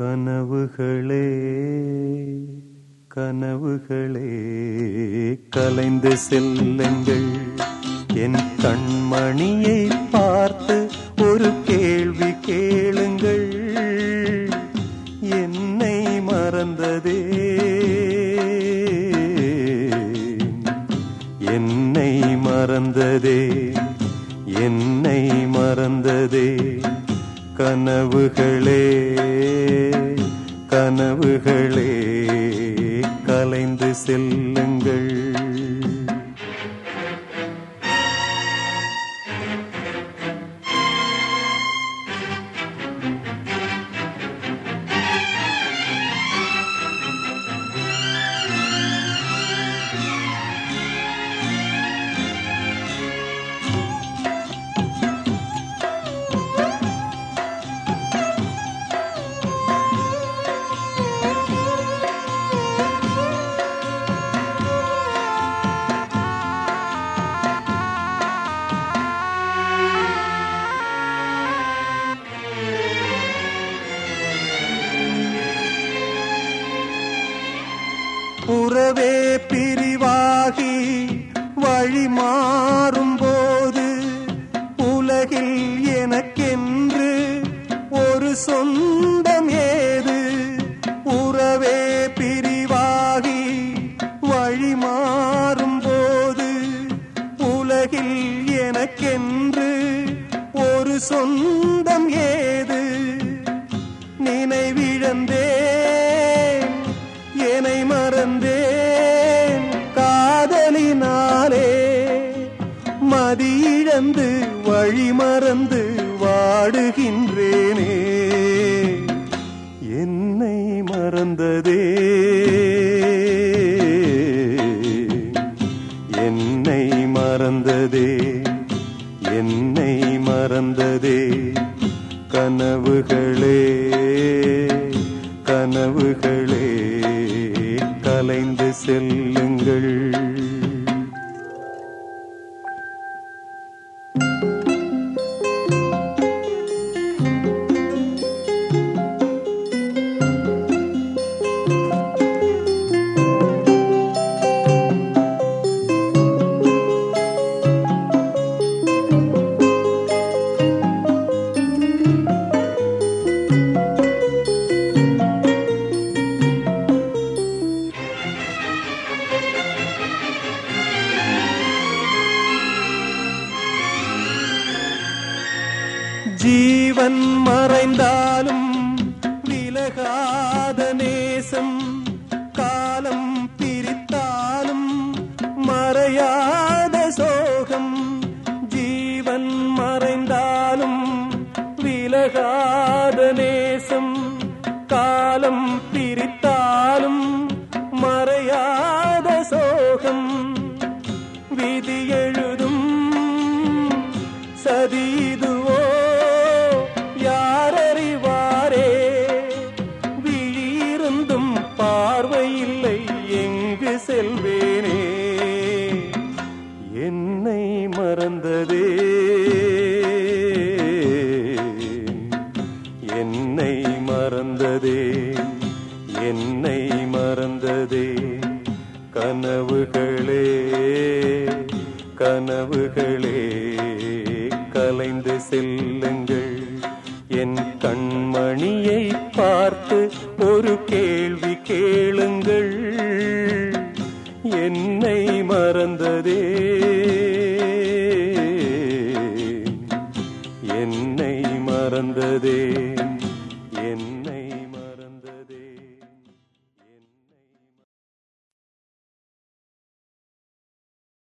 கனவுகளே கனவுகளே கலைந்து செல்லுங்கள். என் கண்மணியை பார்த்து ஒரு கேள்வி கேளுங்கள். என்னை மறந்ததே. என்னை மறந்ததே என்னை மறந்ததே கனவுகளே. கனவுகளே கலைந்து செல்லுங்கள். உறவே பிரிவாகி வழி மாறும் போது உலகில் எனக்கென்று ஒரு சொந்தம் ஏது? உறவே பிரிவாகி வழி மாறும் போது உலகில் எனக்கென்று ஒரு சொந்தம் ஏது? நினைவிழந்தே மதியிழந்து வழி மறந்து வாடுகின்றேனே. என்னை மறந்ததே. என்னை மறந்ததே. என்னை மறந்ததே. கனவுகளே கனவுகளே கலைந்து செல்லுங்கள் ஜீவன் மறைந்தாலும் விலகாத நேசம் காலம் பிரித்தாலும் மறையாத சோகம் ஜீவன் மறைந்தாலும் விலகாத நேசம் காலம் பிரித்தாலும் மறையாத சோகம் விதி என்னை மறந்ததே. என்னை மறந்ததே என்னை மறந்ததே. கனவுகளே கனவுகளே கலைந்து செல்லுங்கள். என் கண்மணியை பார்த்து ஒரு கேள்வி கேளுங்கள். என்னை மறந்ததே.